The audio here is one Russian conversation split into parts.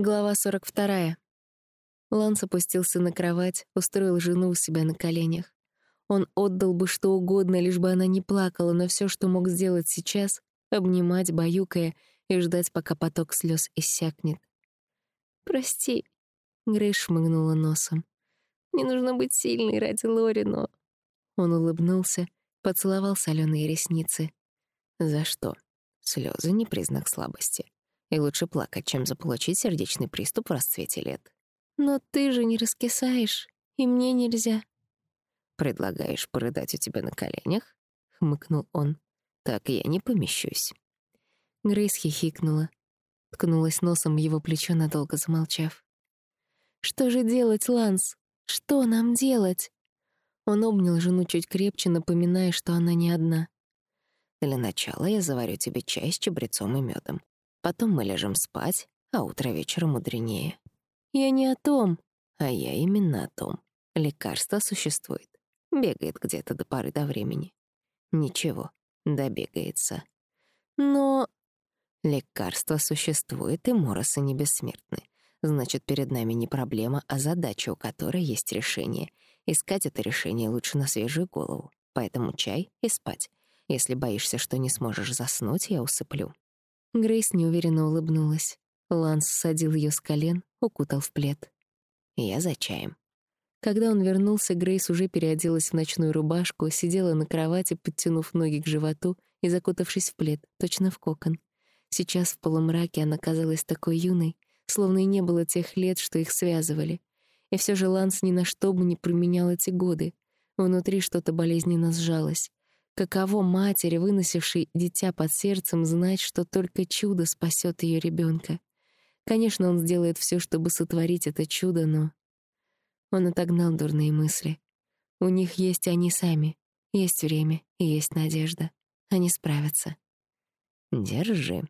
Глава 42. Ланс опустился на кровать, устроил жену у себя на коленях. Он отдал бы что угодно, лишь бы она не плакала, но все, что мог сделать сейчас — обнимать, баюкая и ждать, пока поток слез иссякнет. «Прости», — Грейс шмыгнула носом. «Мне нужно быть сильной ради Лори, но...» Он улыбнулся, поцеловал соленые ресницы. «За что? Слезы не признак слабости. И лучше плакать, чем заполучить сердечный приступ в расцвете лет. Но ты же не раскисаешь, и мне нельзя. Предлагаешь порыдать у тебя на коленях? Хмыкнул он. Так я не помещусь. Грейс хихикнула. Ткнулась носом в его плечо, надолго замолчав. «Что же делать, Ланс? Что нам делать?» Он обнял жену чуть крепче, напоминая, что она не одна. «Для начала я заварю тебе чай с чабрецом и медом. Потом мы ляжем спать, а утро вечера мудренее. Я не о том. А я именно о том. Лекарство существует. Бегает где-то до поры до времени. Ничего, добегается. Но... Лекарство существует, и моросы не бессмертны. Значит, перед нами не проблема, а задача, у которой есть решение. Искать это решение лучше на свежую голову. Поэтому чай и спать. Если боишься, что не сможешь заснуть, я усыплю. Грейс неуверенно улыбнулась. Ланс садил ее с колен, укутал в плед. «Я за чаем». Когда он вернулся, Грейс уже переоделась в ночную рубашку, сидела на кровати, подтянув ноги к животу и закутавшись в плед, точно в кокон. Сейчас в полумраке она казалась такой юной, словно и не было тех лет, что их связывали. И все же Ланс ни на что бы не променял эти годы. Внутри что-то болезненно сжалось. Каково матери, выносившей дитя под сердцем, знать, что только чудо спасет ее ребенка. Конечно, он сделает все, чтобы сотворить это чудо, но... Он отогнал дурные мысли. У них есть они сами, есть время и есть надежда. Они справятся. «Держи».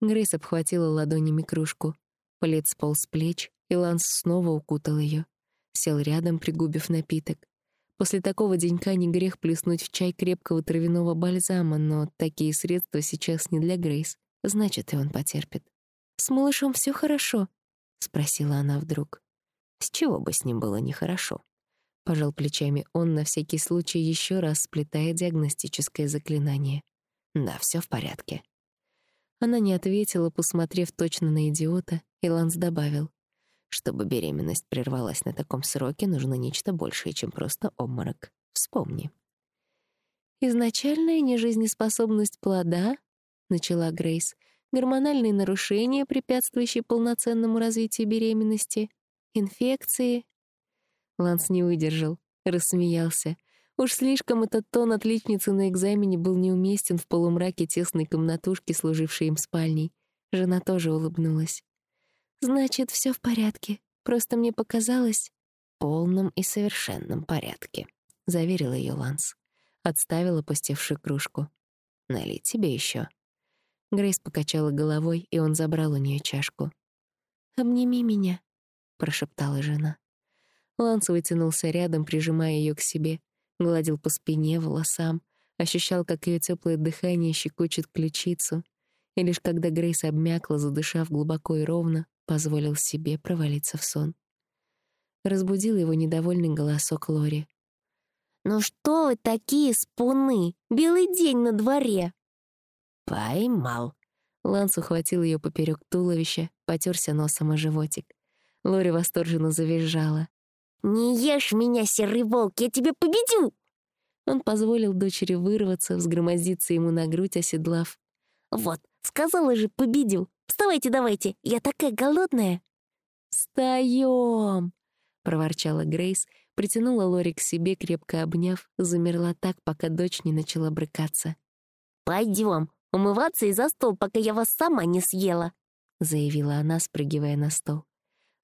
Грейс обхватила ладонями кружку. Плед сполз с плеч, и Ланс снова укутал ее. Сел рядом, пригубив напиток. После такого денька не грех плеснуть в чай крепкого травяного бальзама, но такие средства сейчас не для Грейс. Значит, и он потерпит. «С малышом все хорошо?» — спросила она вдруг. «С чего бы с ним было нехорошо?» Пожал плечами он на всякий случай еще раз сплетая диагностическое заклинание. «Да, все в порядке». Она не ответила, посмотрев точно на идиота, и Ланс добавил. Чтобы беременность прервалась на таком сроке, нужно нечто большее, чем просто обморок. Вспомни. «Изначальная нежизнеспособность плода», — начала Грейс, «гормональные нарушения, препятствующие полноценному развитию беременности, инфекции». Ланс не выдержал, рассмеялся. Уж слишком этот тон отличницы на экзамене был неуместен в полумраке тесной комнатушки, служившей им спальней. Жена тоже улыбнулась. «Значит, все в порядке. Просто мне показалось...» «В полном и совершенном порядке», — заверил ее Ланс. Отставил опустевшую кружку. «Налить тебе еще. Грейс покачала головой, и он забрал у нее чашку. «Обними меня», — прошептала жена. Ланс вытянулся рядом, прижимая ее к себе, гладил по спине, волосам, ощущал, как ее теплое дыхание щекочет ключицу. И лишь когда Грейс обмякла, задышав глубоко и ровно, позволил себе провалиться в сон. Разбудил его недовольный голосок Лори. «Ну что вы такие спуны? Белый день на дворе!» «Поймал!» Ланс ухватил ее поперек туловища, потерся носом о животик. Лори восторженно завизжала. «Не ешь меня, серый волк, я тебя победю!» Он позволил дочери вырваться, взгромоздиться ему на грудь, оседлав. «Вот, сказала же, победю! Вставайте давайте, я такая голодная!» «Встаём!» — проворчала Грейс, притянула Лори к себе, крепко обняв, замерла так, пока дочь не начала брыкаться. «Пойдём, умываться и за стол, пока я вас сама не съела», — заявила она, спрыгивая на стол.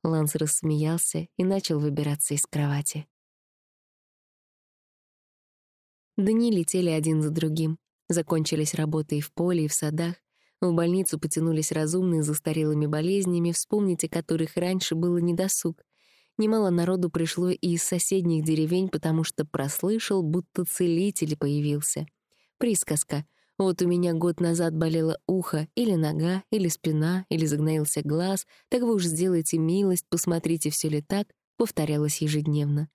Ланс рассмеялся и начал выбираться из кровати. Дни летели один за другим. Закончились работы и в поле, и в садах. В больницу потянулись разумные застарелыми болезнями, вспомнить о которых раньше было недосуг. Немало народу пришло и из соседних деревень, потому что прослышал, будто целитель появился. Присказка Вот у меня год назад болело ухо, или нога, или спина, или загноился глаз, так вы уж сделайте милость, посмотрите, все ли так, повторялось ежедневно.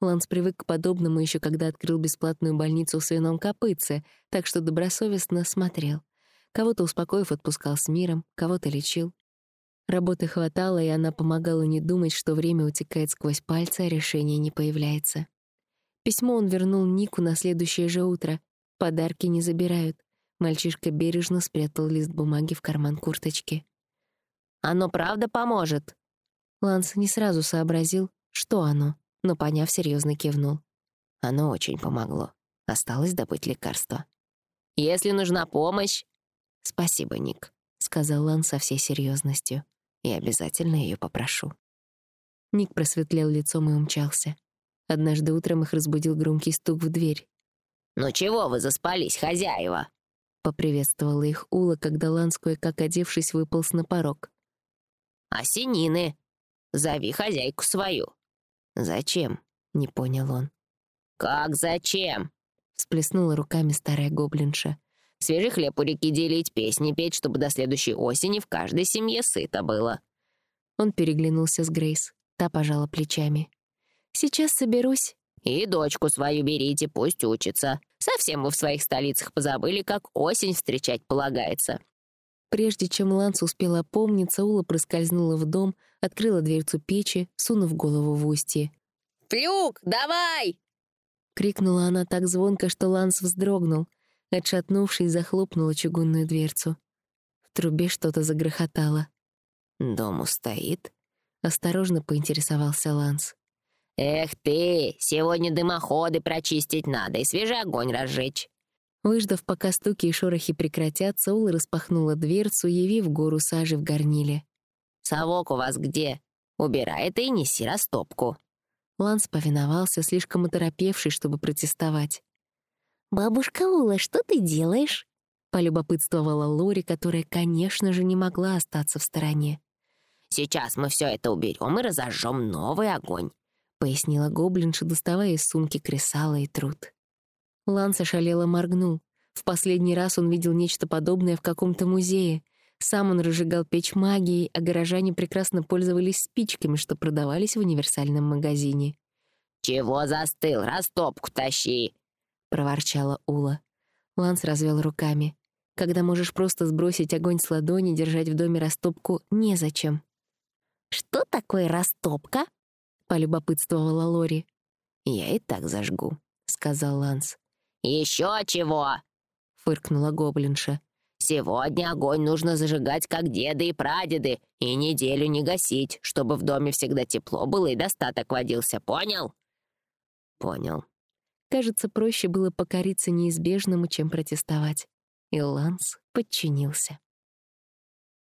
Ланс привык к подобному еще когда открыл бесплатную больницу в свином копытце, так что добросовестно смотрел. Кого-то успокоив, отпускал с миром, кого-то лечил. Работы хватало, и она помогала не думать, что время утекает сквозь пальцы, а решение не появляется. Письмо он вернул Нику на следующее же утро. Подарки не забирают. Мальчишка бережно спрятал лист бумаги в карман курточки. «Оно правда поможет?» Ланс не сразу сообразил, что оно, но, поняв, серьезно кивнул. «Оно очень помогло. Осталось добыть лекарство». «Если нужна помощь...» «Спасибо, Ник», — сказал Ланс со всей серьезностью. «Я обязательно ее попрошу». Ник просветлел лицом и умчался. Однажды утром их разбудил громкий стук в дверь. «Ну чего вы заспались, хозяева?» Поприветствовала их Ула, когда Ланс, кое-как одевшись, выполз на порог. «Осенины! Зови хозяйку свою!» «Зачем?» — не понял он. «Как зачем?» — всплеснула руками старая гоблинша. «Свежий хлеб у реки делить, песни петь, чтобы до следующей осени в каждой семье сыто было». Он переглянулся с Грейс. Та пожала плечами. «Сейчас соберусь». «И дочку свою берите, пусть учится. Совсем вы в своих столицах позабыли, как осень встречать полагается». Прежде чем Ланс успел опомниться, Ула проскользнула в дом, открыла дверцу печи, сунув голову в устье. «Флюк, давай!» Крикнула она так звонко, что Ланс вздрогнул. Отшатнувшись, захлопнула чугунную дверцу. В трубе что-то загрохотало. «Дом устоит?» — осторожно поинтересовался Ланс. «Эх ты, сегодня дымоходы прочистить надо и свежий огонь разжечь». Выждав, пока стуки и шорохи прекратятся, Ула распахнула дверцу, явив гору сажи в горниле. «Совок у вас где? Убирай это и неси растопку». Ланс повиновался, слишком оторопевший, чтобы протестовать. «Бабушка Ула, что ты делаешь?» — полюбопытствовала Лори, которая, конечно же, не могла остаться в стороне. «Сейчас мы все это уберем и разожжем новый огонь. — пояснила гоблинша, доставая из сумки кресала и труд. Ланс ошалело моргнул. В последний раз он видел нечто подобное в каком-то музее. Сам он разжигал печь магией, а горожане прекрасно пользовались спичками, что продавались в универсальном магазине. «Чего застыл? Растопку тащи!» — проворчала Ула. Ланс развел руками. Когда можешь просто сбросить огонь с ладони, держать в доме растопку незачем. «Что такое растопка?» — полюбопытствовала Лори. «Я и так зажгу», — сказал Ланс. «Еще чего?» — фыркнула гоблинша. «Сегодня огонь нужно зажигать, как деды и прадеды, и неделю не гасить, чтобы в доме всегда тепло было и достаток водился, понял?» «Понял». Кажется, проще было покориться неизбежному, чем протестовать. И Ланс подчинился.